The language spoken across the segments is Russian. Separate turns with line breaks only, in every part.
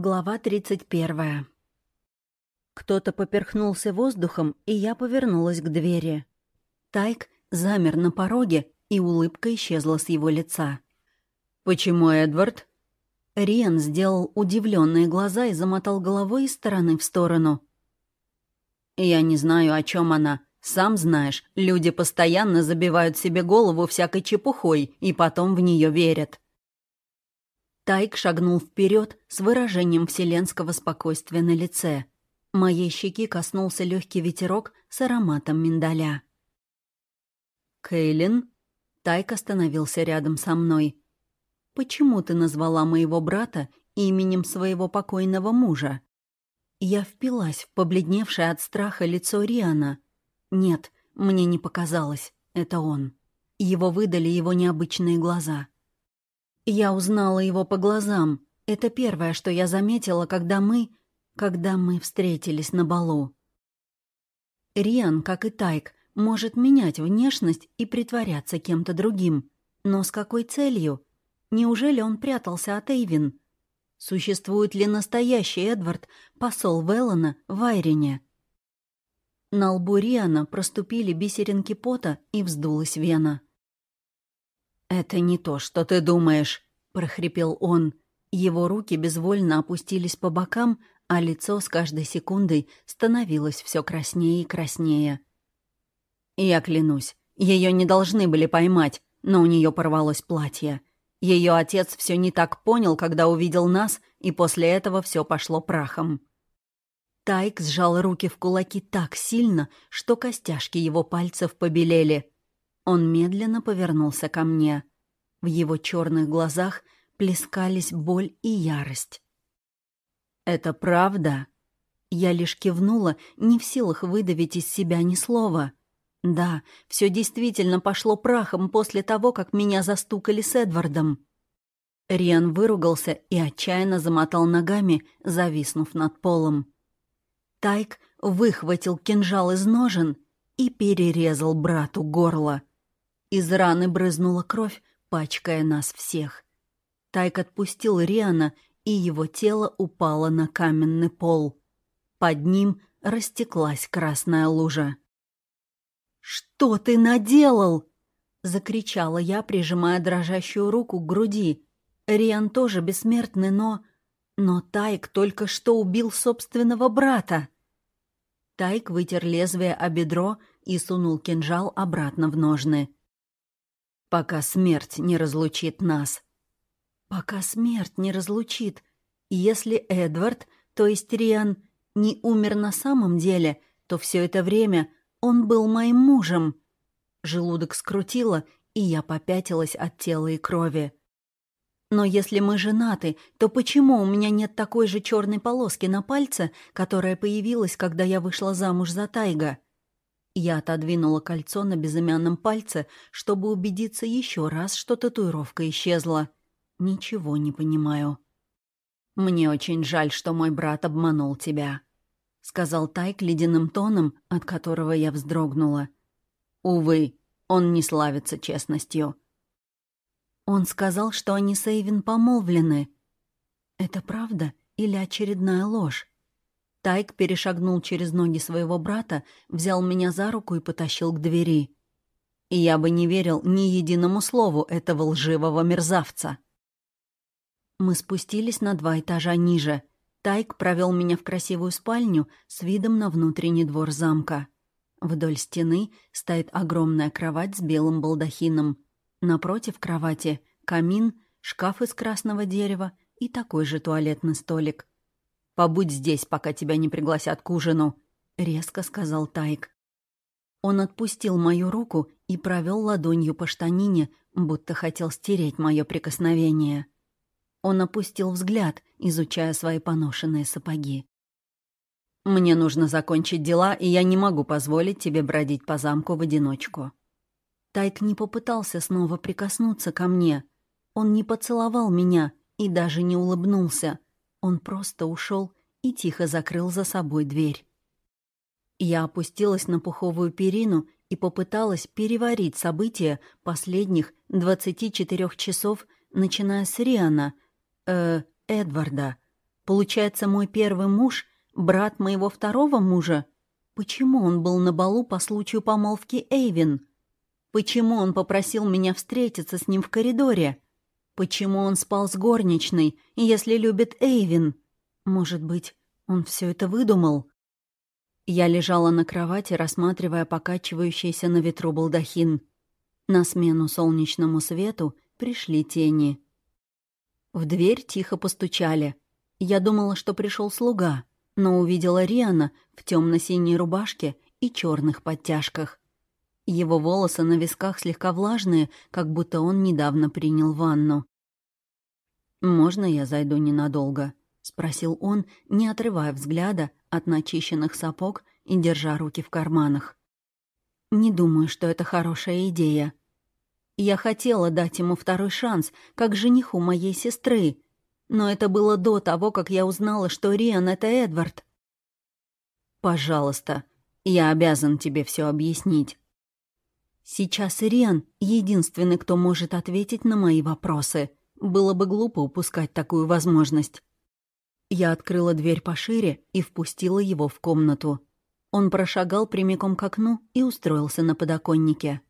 Глава 31. Кто-то поперхнулся воздухом, и я повернулась к двери. Тайк замер на пороге, и улыбка исчезла с его лица.
«Почему Эдвард?»
Риан сделал удивленные глаза и замотал головой из стороны в сторону.
«Я не знаю, о чем она. Сам знаешь, люди постоянно забивают себе голову всякой чепухой и потом в нее верят».
Тайк шагнул вперед с выражением вселенского спокойствия на лице. Моей щеки коснулся легкий ветерок с ароматом миндаля.
«Кейлин?»
Тайк остановился рядом со мной. «Почему ты назвала моего брата именем своего покойного мужа?» Я впилась в побледневшее от страха лицо Риана. Нет, мне не показалось. Это он. Его выдали его необычные глаза. Я узнала его по глазам. Это первое, что я заметила, когда мы... когда мы встретились на балу. Риан, как и Тайк, может менять внешность и притворяться кем-то другим. Но с какой целью? Неужели он прятался от Эйвин? Существует ли настоящий Эдвард, посол Веллана в Айрине? На лбу Риана проступили бисеринки пота и вздулась вена.
«Это не то, что ты думаешь», — прохрипел он.
Его руки безвольно опустились по бокам, а лицо с каждой секундой становилось все краснее и краснее.
«Я клянусь, ее не должны были поймать, но у нее порвалось платье. Ее отец все не так понял, когда увидел нас, и после этого все пошло прахом».
Тайк сжал руки в кулаки так сильно, что костяшки его пальцев побелели. Он медленно повернулся ко мне. В его черных глазах плескались боль и ярость.
«Это правда?»
Я лишь кивнула, не в силах выдавить из себя ни слова. Да, все действительно пошло прахом после того, как меня застукали с Эдвардом. Риан выругался и отчаянно замотал ногами, зависнув над полом. Тайк выхватил кинжал из ножен и перерезал брату горло. Из раны брызнула кровь, пачкая нас всех. Тайк отпустил Риана, и его тело упало на каменный пол. Под ним растеклась красная лужа. «Что ты наделал?» — закричала я, прижимая дрожащую руку к груди. Риан тоже бессмертный, но... Но Тайк только что убил собственного брата. Тайк вытер лезвие о бедро и сунул кинжал обратно в ножны
пока смерть не разлучит нас.
Пока смерть не разлучит. Если Эдвард, то есть Риан, не умер на самом деле, то все это время он был моим мужем. Желудок скрутило, и я попятилась от тела и крови. Но если мы женаты, то почему у меня нет такой же черной полоски на пальце, которая появилась, когда я вышла замуж за Тайга? Я отодвинула кольцо на безымянном пальце, чтобы убедиться еще раз, что татуировка исчезла. Ничего не понимаю.
«Мне очень жаль, что мой брат обманул тебя», — сказал Тайк ледяным тоном, от которого я вздрогнула. «Увы, он не славится честностью».
Он сказал, что они с Эйвин помолвлены. Это правда или очередная ложь? Тайк перешагнул через ноги своего брата, взял меня за руку и потащил к двери. И я бы не верил ни единому слову этого лживого мерзавца. Мы спустились на два этажа ниже. Тайк провел меня в красивую спальню с видом на внутренний двор замка. Вдоль стены стоит огромная кровать с белым балдахином. Напротив кровати — камин, шкаф из красного дерева и такой же туалетный столик.
«Побудь здесь, пока тебя не пригласят к ужину», — резко сказал Тайк.
Он отпустил мою руку и провел ладонью по штанине, будто хотел стереть мое прикосновение. Он опустил взгляд, изучая свои поношенные сапоги.
«Мне нужно закончить дела, и я не могу позволить тебе бродить по замку в одиночку».
Тайк не попытался снова прикоснуться ко мне. Он не поцеловал меня и даже не улыбнулся, он просто ушел и тихо закрыл за собой дверь. Я опустилась на пуховую перину и попыталась переварить события последних 24 часов, начиная с Риана, э, Эдварда. Получается, мой первый муж — брат моего второго мужа? Почему он был на балу по случаю помолвки Эйвин? Почему он попросил меня встретиться с ним в коридоре? Почему он спал с горничной, если любит Эйвин? Может быть, он все это выдумал? Я лежала на кровати, рассматривая покачивающийся на ветру балдахин. На смену солнечному свету пришли тени. В дверь тихо постучали — я думала, что пришел слуга, но увидела Риана в темно-синей рубашке и черных подтяжках. Его волосы на висках слегка влажные, как будто он недавно принял ванну. «Можно я зайду ненадолго?» — спросил он, не отрывая взгляда от начищенных сапог и держа руки в карманах. «Не думаю, что это хорошая идея. Я хотела дать ему второй шанс, как жениху моей сестры, но это было до того, как я узнала, что Риан — это Эдвард. «Пожалуйста, я обязан тебе все объяснить». Сейчас Риан — единственный, кто может ответить на мои вопросы. Было бы глупо упускать такую возможность. Я открыла дверь пошире и впустила его в комнату. Он прошагал прямиком к окну и устроился на подоконнике.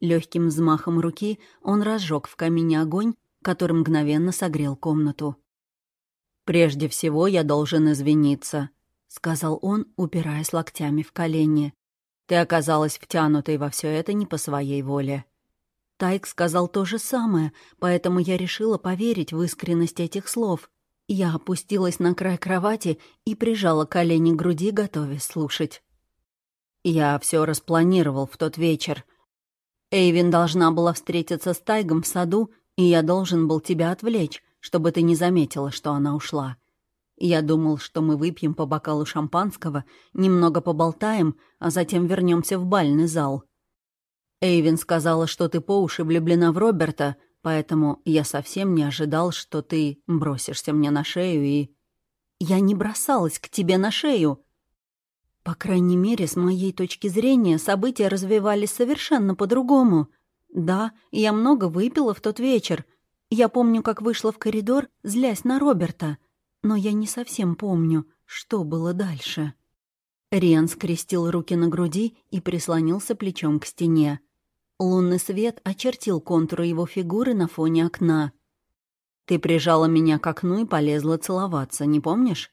Легким взмахом руки он разжег в камине огонь который мгновенно согрел комнату. «Прежде всего я должен извиниться», — сказал он, упираясь локтями в колени. «Ты оказалась втянутой во все это не по своей воле». Тайк сказал то же самое, поэтому я решила поверить в искренность этих слов. Я опустилась на край кровати и прижала колени к груди, готовясь слушать. Я все распланировал в тот вечер. Эйвин должна была встретиться с Тайгом в саду и я должен был тебя отвлечь, чтобы ты не заметила, что она ушла. Я думал, что мы выпьем по бокалу шампанского, немного поболтаем, а затем вернемся в бальный зал. Эйвин сказала, что ты по уши влюблена в Роберта, поэтому я совсем не ожидал, что ты бросишься мне на шею и... Я не бросалась к тебе на шею. По крайней мере, с моей точки зрения, события развивались совершенно по-другому. Да, я много выпила в тот вечер. Я помню, как вышла в коридор, злясь на Роберта. Но я не совсем помню, что было дальше. Риан скрестил руки на груди и прислонился плечом к стене. Лунный свет очертил контуры его фигуры на фоне окна. «Ты прижала меня к окну и полезла целоваться, не помнишь?»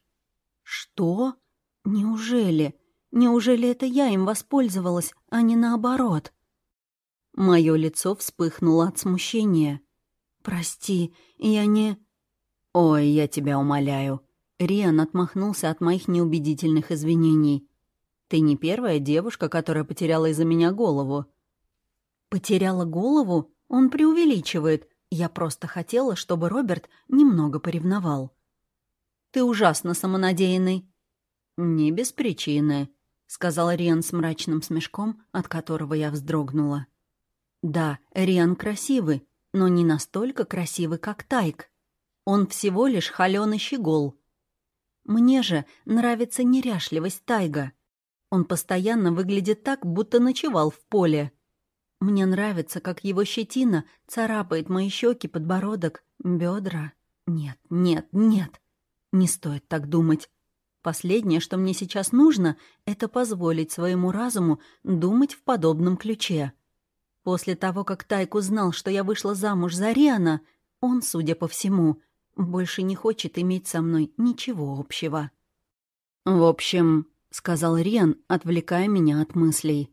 «Что? Неужели? Неужели это я им воспользовалась, а не наоборот?» Мое лицо вспыхнуло от смущения. «Прости, я не...» «Ой, я тебя умоляю». Риан отмахнулся от моих неубедительных извинений. «Ты не первая девушка, которая потеряла из-за меня голову». «Потеряла голову? Он преувеличивает. Я просто хотела, чтобы Роберт немного поревновал». «Ты ужасно самонадеянный». «Не без причины», — сказал Риан с мрачным смешком, от которого я вздрогнула. Да, Риан красивый, но не настолько красивый, как Тайк. Он всего лишь холёный щегол. Мне же нравится неряшливость Тайга. Он постоянно выглядит так, будто ночевал в поле. Мне нравится, как его щетина царапает мои щеки, подбородок, бедра. Нет, нет, нет. Не стоит так думать. Последнее, что мне сейчас нужно, это позволить своему разуму думать в подобном ключе. После того, как Тайк узнал, что я вышла замуж за Риана, он, судя по всему, больше не хочет иметь со мной ничего общего. «В общем», — сказал Риан, отвлекая меня от мыслей,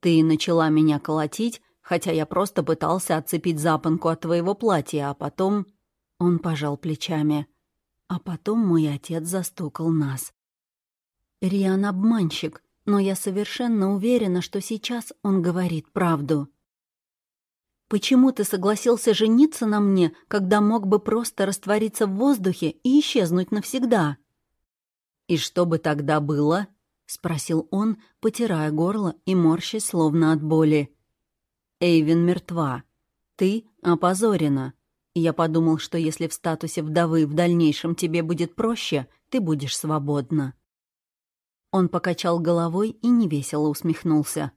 «ты начала меня колотить, хотя я просто пытался отцепить запонку от твоего платья, а потом...» Он пожал плечами. А потом мой отец застукал нас. Риан обманщик, но я совершенно уверена, что сейчас он говорит правду. Почему ты согласился жениться на мне, когда мог бы просто раствориться в воздухе и исчезнуть навсегда?» «И что бы тогда было?» — спросил он, потирая горло и морщась словно от боли. «Эйвин мертва. Ты опозорена. Я подумал, что если в статусе вдовы в дальнейшем тебе будет проще, ты будешь свободна». Он покачал головой и невесело усмехнулся.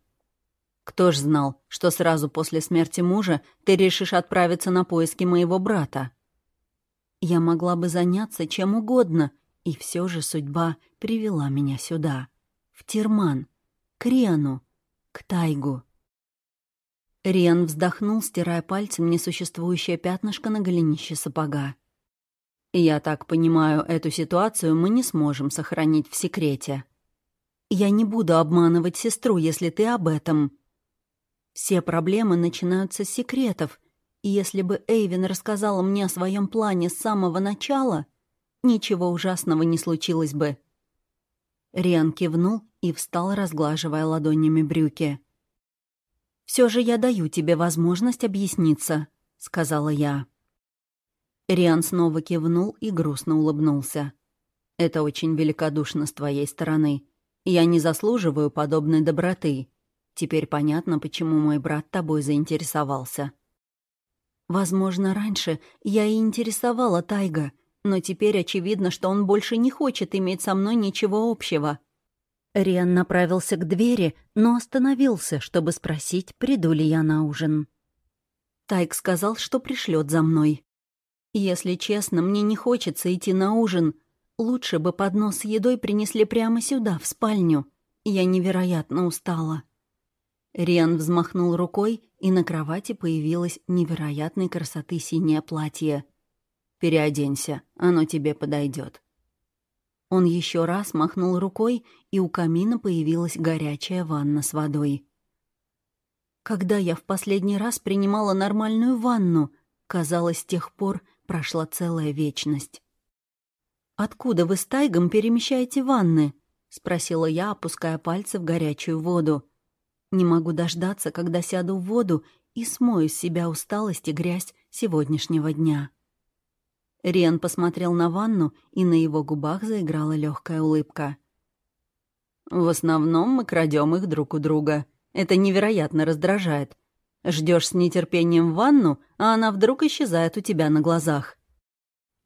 Кто ж знал, что сразу после смерти мужа ты решишь отправиться на поиски моего брата? Я могла бы заняться чем угодно, и все же судьба привела меня сюда. В Тирман, к Риану, к Тайгу. Риан вздохнул, стирая пальцем несуществующее пятнышко на голенище сапога. «Я так понимаю, эту ситуацию мы не сможем сохранить в секрете. Я не буду обманывать сестру, если ты об этом. Все проблемы начинаются с секретов, и если бы Эйвин рассказала мне о своем плане с самого начала, ничего ужасного не случилось бы». Риан кивнул и встал, разглаживая ладонями брюки. Все же я даю тебе возможность объясниться», — сказала я. Риан снова кивнул и грустно улыбнулся. «Это очень великодушно с твоей стороны. Я не заслуживаю подобной доброты. Теперь понятно, почему мой брат тобой заинтересовался». Возможно, раньше я и интересовала Тайга, но теперь очевидно, что он больше не хочет иметь со мной ничего общего. Риан направился к двери, но остановился, чтобы спросить, приду ли я на ужин. Тайк сказал, что пришлет за мной. Если честно, мне не хочется идти на ужин. Лучше бы поднос с едой принесли прямо сюда, в спальню. Я невероятно устала. Риан взмахнул рукой, и на кровати появилось невероятной красоты синее платье. «Переоденься, оно тебе подойдет. Он еще раз махнул рукой, и у камина появилась горячая ванна с водой. Когда я в последний раз принимала нормальную ванну, казалось, с тех пор прошла целая вечность. «Откуда вы с Тайгом перемещаете ванны?» — спросила я, опуская пальцы в горячую воду. «Не могу дождаться, когда сяду в воду и смою с себя усталость и грязь сегодняшнего дня». Риан посмотрел на ванну, и на его губах заиграла легкая улыбка. «В основном мы крадем их друг у друга. Это невероятно раздражает. Ждешь с нетерпением ванну, а она вдруг исчезает у тебя на глазах.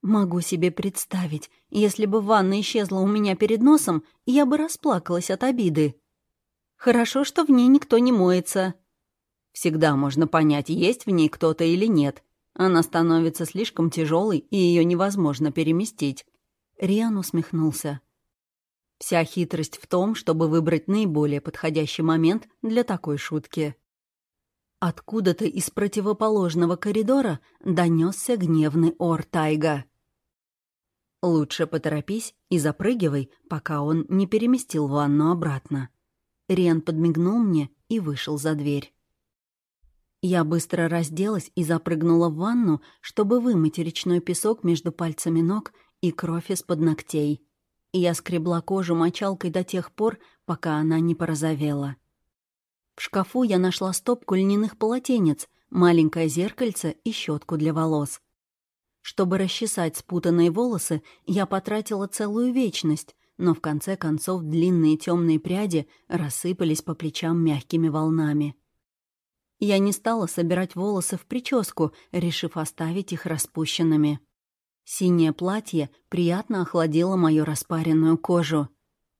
Могу себе представить, если бы ванна исчезла у меня перед носом, я бы расплакалась от обиды. Хорошо, что в ней никто не моется. Всегда можно понять, есть в ней кто-то или нет. Она становится слишком тяжелой, и ее невозможно переместить. Риан усмехнулся. Вся хитрость в том, чтобы выбрать наиболее подходящий момент для такой шутки. Откуда-то из противоположного коридора донесся гневный ор Тайга. «Лучше поторопись и запрыгивай, пока он не переместил ванну обратно». Риан подмигнул мне и вышел за дверь. Я быстро разделась и запрыгнула в ванну, чтобы вымыть речной песок между пальцами ног и кровь из-под ногтей. Я скребла кожу мочалкой до тех пор, пока она не порозовела. В шкафу я нашла стопку льняных полотенец, маленькое зеркальце и щетку для волос. Чтобы расчесать спутанные волосы, я потратила целую вечность, но в конце концов длинные темные пряди рассыпались по плечам мягкими волнами. Я не стала собирать волосы в прическу, решив оставить их распущенными. Синее платье приятно охладило мою распаренную кожу.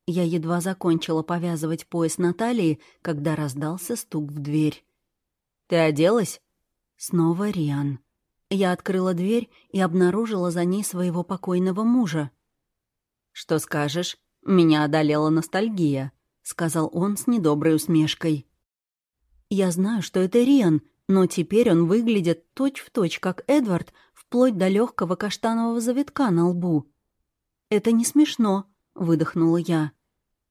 Я едва закончила повязывать пояс на талии, когда раздался стук в дверь. «Ты оделась?» Снова Риан. Я открыла дверь и обнаружила за ней своего покойного мужа. «Что скажешь? Меня одолела ностальгия», — сказал он с недоброй усмешкой. Я знаю, что это Риан, но теперь он выглядит точь-в-точь, точь, как Эдвард, вплоть до легкого каштанового завитка на лбу. «Это не смешно», — выдохнула я.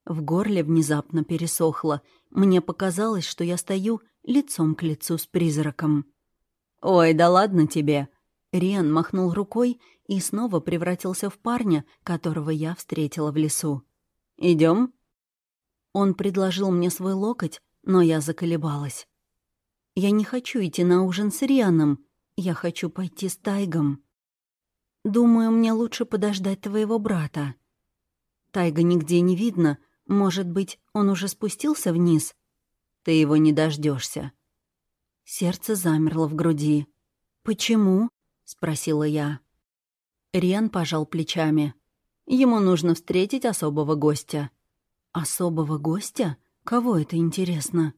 В горле внезапно пересохло. Мне показалось, что я стою лицом к лицу с призраком. «Ой, да ладно тебе!» Риан махнул рукой и снова превратился в парня, которого я встретила в лесу. Идем? Он предложил мне свой локоть, но я заколебалась. Я не хочу идти на ужин с Рианом. Я хочу пойти с Тайгом. Думаю, мне лучше подождать твоего брата. Тайга нигде не видно. Может быть, он уже спустился вниз? Ты его не дождешься. Сердце замерло в груди. «Почему?» — спросила я. Риан пожал плечами. Ему нужно встретить особого гостя. «Особого гостя?» Кого это интересно?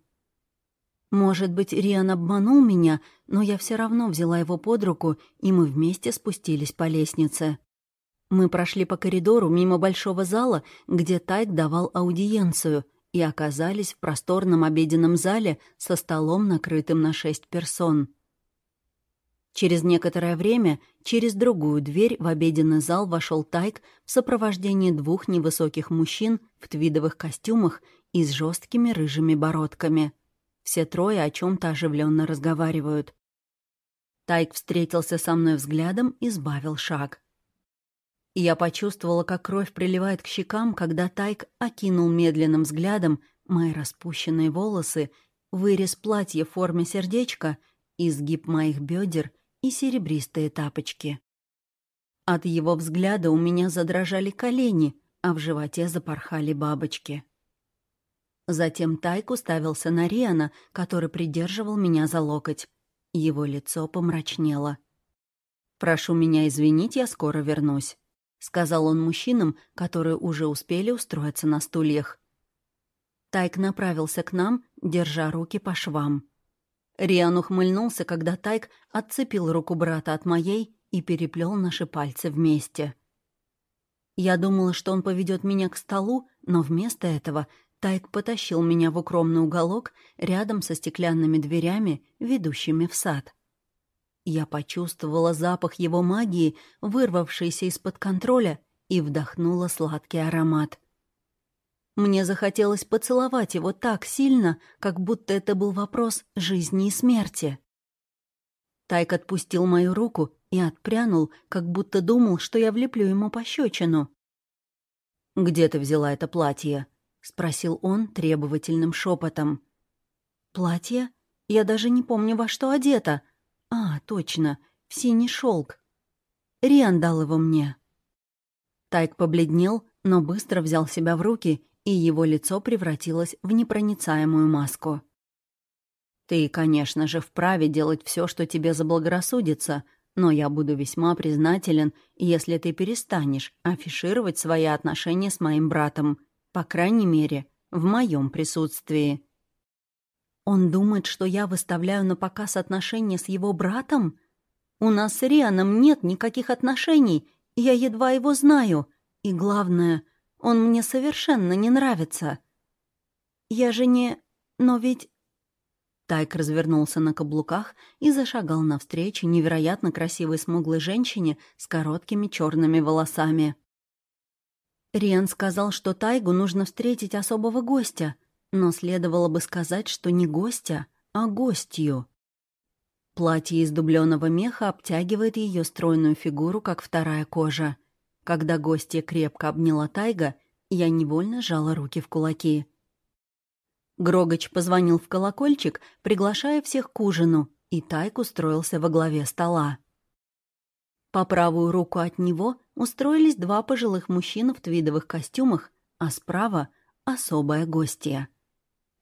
Может быть, Риан обманул меня, но я все равно взяла его под руку, и мы вместе спустились по лестнице. Мы прошли по коридору мимо большого зала, где Тайк давал аудиенцию, и оказались в просторном обеденном зале со столом, накрытым на шесть персон. Через некоторое время через другую дверь в обеденный зал вошел Тайк в сопровождении двух невысоких мужчин в твидовых костюмах и с жесткими рыжими бородками. Все трое о чем то оживленно разговаривают. Тайк встретился со мной взглядом и сбавил шаг. Я почувствовала, как кровь приливает к щекам, когда Тайк окинул медленным взглядом мои распущенные волосы, вырез платья в форме сердечка, изгиб моих бедер и серебристые тапочки. От его взгляда у меня задрожали колени, а в животе запорхали бабочки. Затем Тайк уставился на Риана, который придерживал меня за локоть. Его лицо помрачнело. «Прошу меня извинить, я скоро вернусь». — сказал он мужчинам, которые уже успели устроиться на стульях. Тайк направился к нам, держа руки по швам. Риан ухмыльнулся, когда Тайк отцепил руку брата от моей и переплел наши пальцы вместе. Я думала, что он поведет меня к столу, но вместо этого Тайк потащил меня в укромный уголок рядом со стеклянными дверями, ведущими в сад. Я почувствовала запах его магии, вырвавшийся из-под контроля, и вдохнула сладкий аромат. Мне захотелось поцеловать его так сильно, как будто это был вопрос жизни и смерти. Тайк отпустил мою руку и отпрянул, как будто думал, что я влеплю ему пощечину. «Где ты взяла это платье?» — спросил он требовательным шепотом. «Платье? Я даже не помню, во что одета», а, точно, в синий шелк. Риан дал его мне. Тайк побледнел, но быстро взял себя в руки, и его лицо превратилось в непроницаемую маску. «Ты, конечно же, вправе делать все, что тебе заблагорассудится, но я буду весьма признателен, если ты перестанешь афишировать свои отношения с моим братом, по крайней мере, в моем присутствии». Он думает, что я выставляю на показ отношения с его братом? У нас с Рианом нет никаких отношений, я едва его знаю. И главное, он мне совершенно не нравится. Я же не... Но ведь... Тайк развернулся на каблуках и зашагал навстречу невероятно красивой смуглой женщине с короткими черными волосами. Риан сказал, что Тайгу нужно встретить особого гостя — но следовало бы сказать, что не гостя, а гостью. Платье из дубленого меха обтягивает ее стройную фигуру, как вторая кожа. Когда гостья крепко обняла Тайга, я невольно сжала руки в кулаки. Грогач позвонил в колокольчик, приглашая всех к ужину, и Тайк устроился во главе стола. По правую руку от него устроились два пожилых мужчины в твидовых костюмах, а справа — особая гостья.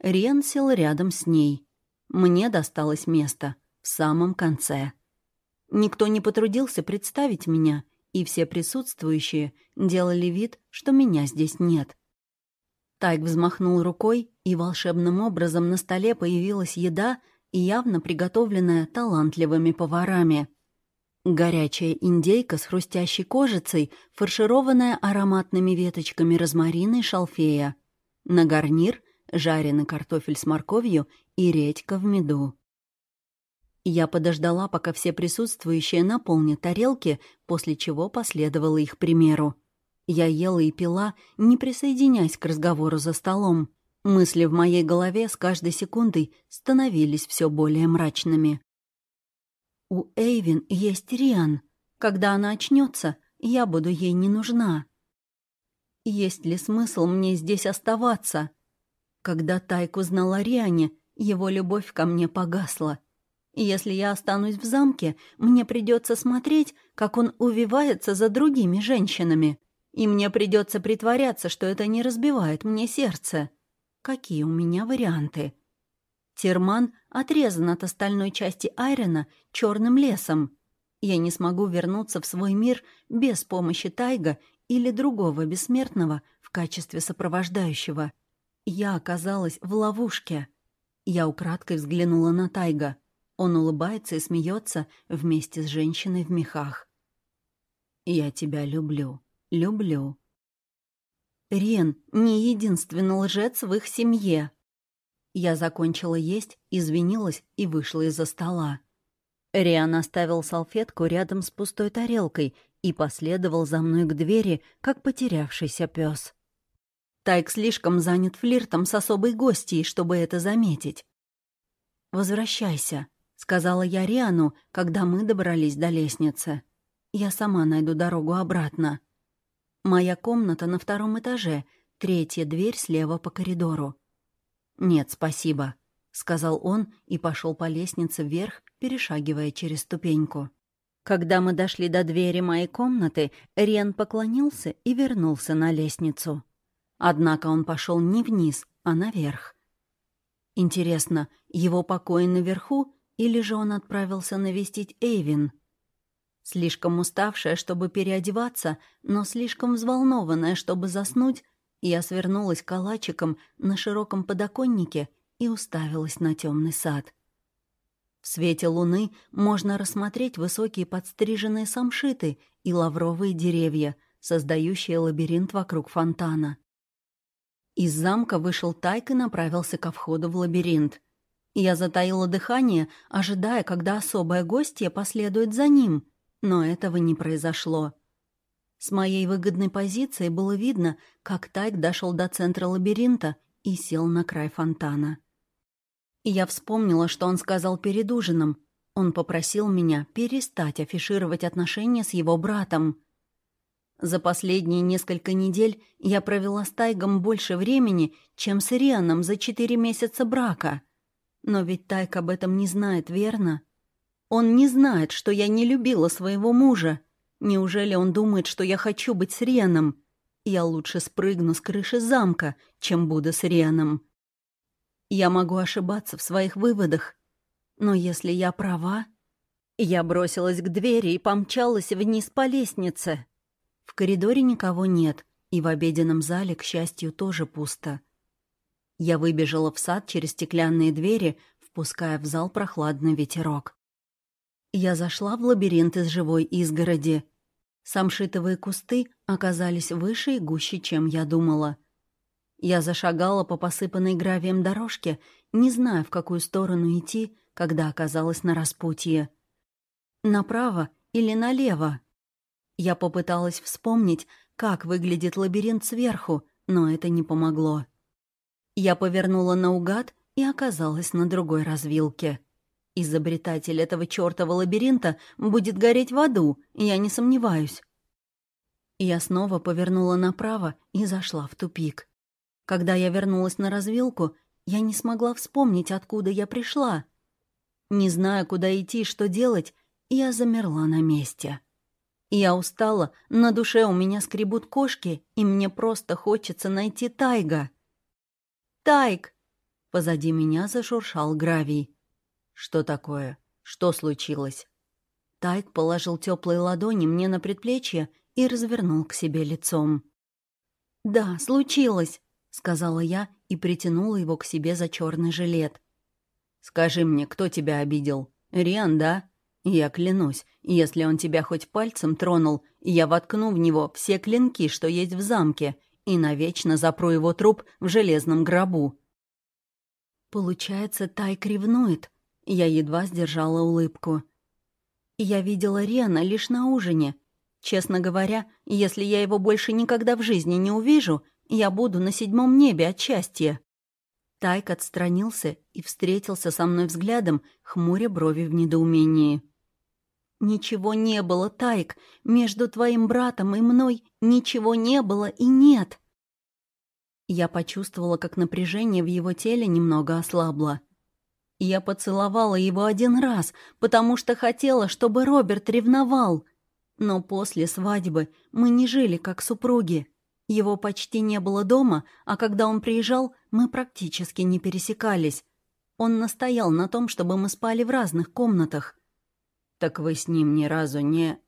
Рен сел рядом с ней. Мне досталось место в самом конце. Никто не потрудился представить меня, и все присутствующие делали вид, что меня здесь нет. Тайк взмахнул рукой, и волшебным образом на столе появилась еда, явно приготовленная талантливыми поварами. Горячая индейка с хрустящей кожицей, фаршированная ароматными веточками розмарина и шалфея. На гарнир жареный картофель с морковью и редька в меду. Я подождала, пока все присутствующие наполнят тарелки, после чего последовала их примеру. Я ела и пила, не присоединяясь к разговору за столом. Мысли в моей голове с каждой секундой становились все более мрачными. У Эйвин есть Риан. Когда она очнется, я буду ей не нужна. Есть ли смысл мне здесь оставаться? Когда Тайк узнал о Риане, его любовь ко мне погасла. Если я останусь в замке, мне придется смотреть, как он увивается за другими женщинами. И мне придется притворяться, что это не разбивает мне сердце. Какие у меня варианты? Терман отрезан от остальной части Айрена черным лесом. Я не смогу вернуться в свой мир без помощи Тайга или другого бессмертного в качестве сопровождающего. Я оказалась в ловушке. Я украдкой взглянула на Тайга. Он улыбается и смеется вместе с женщиной в мехах. «Я тебя люблю, люблю». Рен не единственный лжец в их семье. Я закончила есть, извинилась и вышла из-за стола. Риан оставил салфетку рядом с пустой тарелкой и последовал за мной к двери, как потерявшийся пес. Тайк слишком занят флиртом с особой гостьей, чтобы это заметить. «Возвращайся», — сказала я Риану, когда мы добрались до лестницы. «Я сама найду дорогу обратно». Моя комната на втором этаже, третья дверь слева по коридору. «Нет, спасибо», — сказал он и пошел по лестнице вверх, перешагивая через ступеньку. Когда мы дошли до двери моей комнаты, Рен поклонился и вернулся на лестницу. Однако он пошел не вниз, а наверх. Интересно, его покои наверху или же он отправился навестить Эйвин? Слишком уставшая, чтобы переодеваться, но слишком взволнованная, чтобы заснуть, я свернулась калачиком на широком подоконнике и уставилась на темный сад. В свете луны можно рассмотреть высокие подстриженные самшиты и лавровые деревья, создающие лабиринт вокруг фонтана. Из замка вышел Тайк и направился ко входу в лабиринт. Я затаила дыхание, ожидая, когда особая гостья последует за ним, но этого не произошло. С моей выгодной позиции было видно, как Тайк дошел до центра лабиринта и сел на край фонтана. я вспомнила, что он сказал перед ужином. Он попросил меня перестать афишировать отношения с его братом. За последние несколько недель я провела с Тайгом больше времени, чем с Рианом за четыре месяца брака. Но ведь Тайг об этом не знает, верно? Он не знает, что я не любила своего мужа. Неужели он думает, что я хочу быть с Рианом? Я лучше спрыгну с крыши замка, чем буду с Рианом. Я могу ошибаться в своих выводах, но если я права... Я бросилась к двери и помчалась вниз по лестнице. В коридоре никого нет, и в обеденном зале, к счастью, тоже пусто. Я выбежала в сад через стеклянные двери, впуская в зал прохладный ветерок. Я зашла в лабиринт из живой изгороди. Самшитовые кусты оказались выше и гуще, чем я думала. Я зашагала по посыпанной гравием дорожке, не зная, в какую сторону идти, когда оказалась на распутье. Направо или налево? Я попыталась вспомнить, как выглядит лабиринт сверху, но это не помогло. Я повернула наугад и оказалась на другой развилке. Изобретатель этого чёртова лабиринта будет гореть в аду, я не сомневаюсь. Я снова повернула направо и зашла в тупик. Когда я вернулась на развилку, я не смогла вспомнить, откуда я пришла. Не зная, куда идти и что делать, я замерла на месте. Я устала, на душе у меня скребут кошки, и мне просто хочется найти Тайга. «Тайг!» Позади меня зашуршал гравий. «Что такое? Что случилось?» Тайг положил теплые ладони мне на предплечье и развернул к себе лицом. «Да, случилось», — сказала я и притянула его к себе за черный жилет. «Скажи мне, кто тебя обидел? Риан, да?» Я клянусь, если он тебя хоть пальцем тронул, я воткну в него все клинки, что есть в замке, и навечно запру его труп в железном гробу. Получается, Тайк ревнует. Я едва сдержала улыбку. Я видела Рена лишь на ужине. Честно говоря, если я его больше никогда в жизни не увижу, я буду на седьмом небе от счастья. Тайк отстранился и встретился со мной взглядом, хмуря брови в недоумении. «Ничего не было, Тайк. Между твоим братом и мной ничего не было и нет». Я почувствовала, как напряжение в его теле немного ослабло. Я поцеловала его один раз, потому что хотела, чтобы Роберт ревновал. Но после свадьбы мы не жили как супруги. Его почти не было дома, а когда он приезжал, мы практически не пересекались. Он настоял на том, чтобы мы спали в разных комнатах. «Так вы с ним ни разу не...»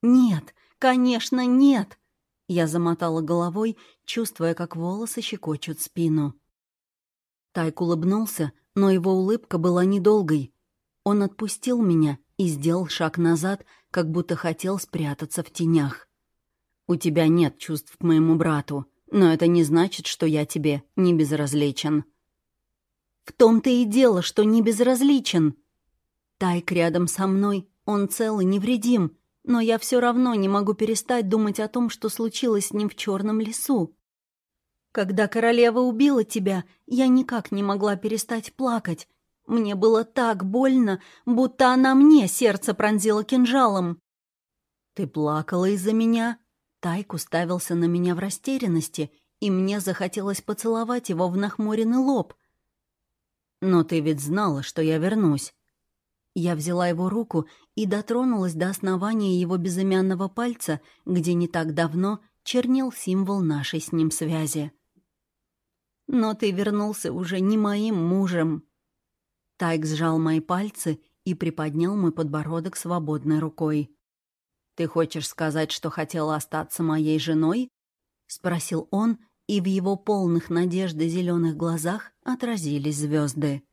«Нет, конечно, нет!» Я замотала головой, чувствуя, как волосы щекочут спину. Тайк улыбнулся, но его улыбка была недолгой. Он отпустил меня и сделал шаг назад, как будто хотел спрятаться в тенях. «У тебя нет чувств к моему брату, но это не значит, что я тебе не безразличен». «В том-то и дело, что не безразличен. Тайк рядом со мной, он цел и невредим, но я все равно не могу перестать думать о том, что случилось с ним в черном лесу. Когда королева убила тебя, я никак не могла перестать плакать. Мне было так больно, будто она мне сердце пронзила кинжалом. «Ты плакала из-за меня?» Тайк уставился на меня в растерянности, и мне захотелось поцеловать его в нахмуренный лоб. «Но ты ведь знала, что я вернусь». Я взяла его руку и дотронулась до основания его безымянного пальца, где не так давно чернел символ нашей с ним связи. «Но ты вернулся уже не моим мужем». Тайк сжал мои пальцы и приподнял мой подбородок свободной рукой. «Ты хочешь сказать, что хотела остаться моей женой?» — спросил он, и в его полных надежды зеленых глазах отразились звезды.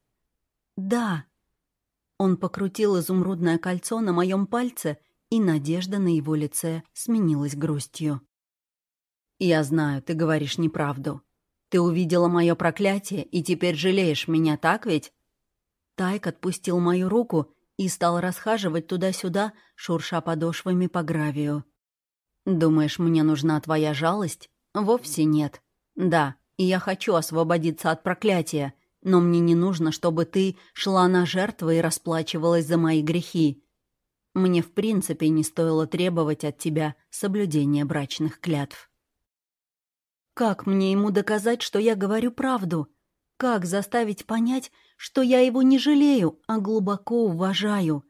«Да». Он покрутил изумрудное кольцо на моем пальце, и надежда на его лице сменилась грустью. «Я знаю, ты говоришь неправду. Ты увидела мое проклятие и теперь жалеешь меня, так ведь?» Тайк отпустил мою руку и стал расхаживать туда-сюда, шурша подошвами по гравию. «Думаешь, мне нужна твоя жалость? Вовсе нет. Да, и я хочу освободиться от проклятия, но мне не нужно, чтобы ты шла на жертвы и расплачивалась за мои грехи. Мне в принципе не стоило требовать от тебя соблюдения брачных клятв». Как мне ему доказать, что я говорю правду? Как заставить понять, что я его не жалею, а глубоко уважаю?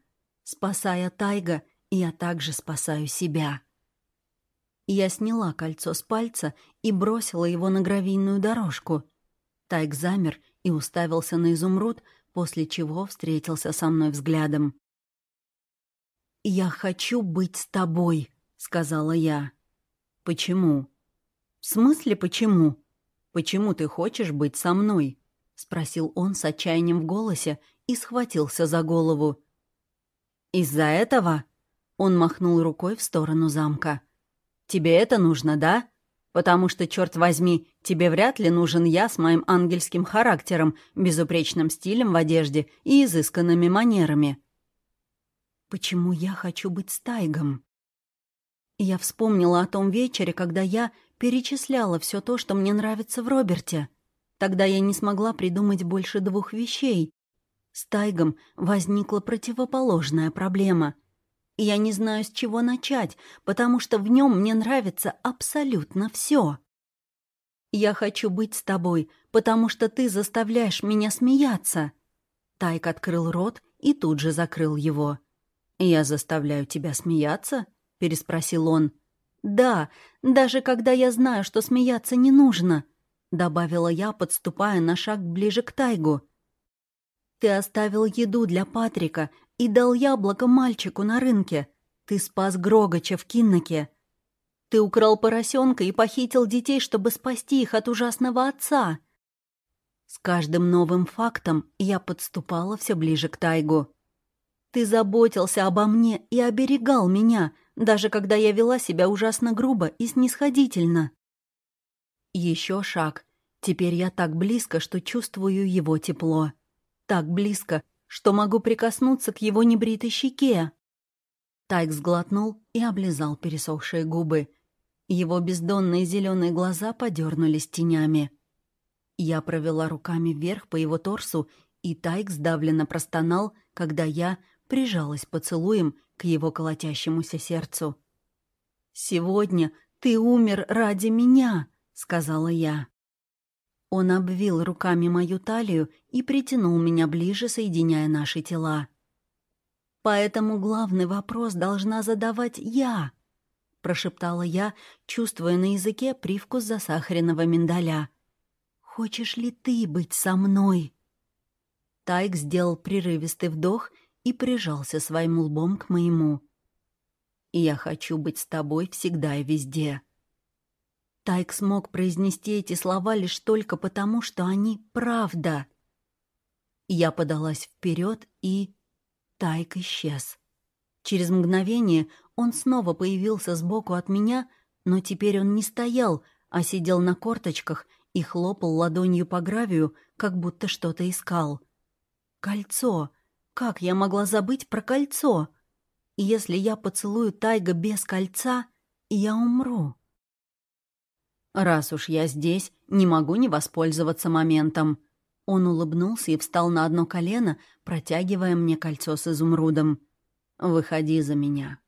Спасая Тайга, я также спасаю себя. Я сняла кольцо с пальца и бросила его на гравийную дорожку. Тайг замер и уставился на изумруд, после чего встретился со мной взглядом. «Я хочу быть с тобой», — сказала я. «Почему?» «В смысле почему?» «Почему ты хочешь быть со мной?» — спросил он с отчаянием в голосе и схватился за голову. «Из-за этого?» — он махнул рукой в сторону замка. «Тебе это нужно, да? Потому что, черт возьми, тебе вряд ли нужен я с моим ангельским характером, безупречным стилем в одежде и изысканными манерами». «Почему я хочу быть стайгом?» Я вспомнила о том вечере, когда я перечисляла все то, что мне нравится в Роберте. Тогда я не смогла придумать больше двух вещей. С Тайгом возникла противоположная проблема. Я не знаю, с чего начать, потому что в нем мне нравится абсолютно все. Я хочу быть с тобой, потому что ты заставляешь меня смеяться. Тайк открыл рот и тут же закрыл его. «Я заставляю тебя смеяться?» — переспросил он. «Да, даже когда я знаю, что смеяться не нужно», — добавила я, подступая на шаг ближе к Тайгу. «Ты оставил еду для Патрика и дал яблоко мальчику на рынке. Ты спас Грогача в Кинноке. Ты украл поросенка и похитил детей, чтобы спасти их от ужасного отца». С каждым новым фактом я подступала все ближе к Тайгу. «Ты заботился обо мне и оберегал меня», — даже когда я вела себя ужасно грубо и снисходительно. Еще шаг. Теперь я так близко, что чувствую его тепло. Так близко, что могу прикоснуться к его небритой щеке. Тайк сглотнул и облизал пересохшие губы. Его бездонные зеленые глаза подернулись тенями. Я провела руками вверх по его торсу, и Тайк сдавленно простонал, когда я прижалась поцелуем к его колотящемуся сердцу. «Сегодня ты умер ради меня», — сказала я. Он обвил руками мою талию и притянул меня ближе, соединяя наши тела. «Поэтому главный вопрос должна задавать я», — прошептала я, чувствуя на языке привкус засахаренного миндаля. «Хочешь ли ты быть со мной?» Тайк сделал прерывистый вдох — и прижался своим лбом к моему. «Я хочу быть с тобой всегда и везде». Тайк смог произнести эти слова лишь только потому, что они правда. Я подалась вперед и... Тайк исчез. Через мгновение он снова появился сбоку от меня, но теперь он не стоял, а сидел на корточках и хлопал ладонью по гравию, как будто что-то искал. Кольцо! Как я могла забыть про кольцо? Если я поцелую Тайга без кольца, я умру. Раз уж я здесь, не могу не воспользоваться моментом. Он улыбнулся и встал на одно колено, протягивая мне кольцо с изумрудом. «Выходи за меня».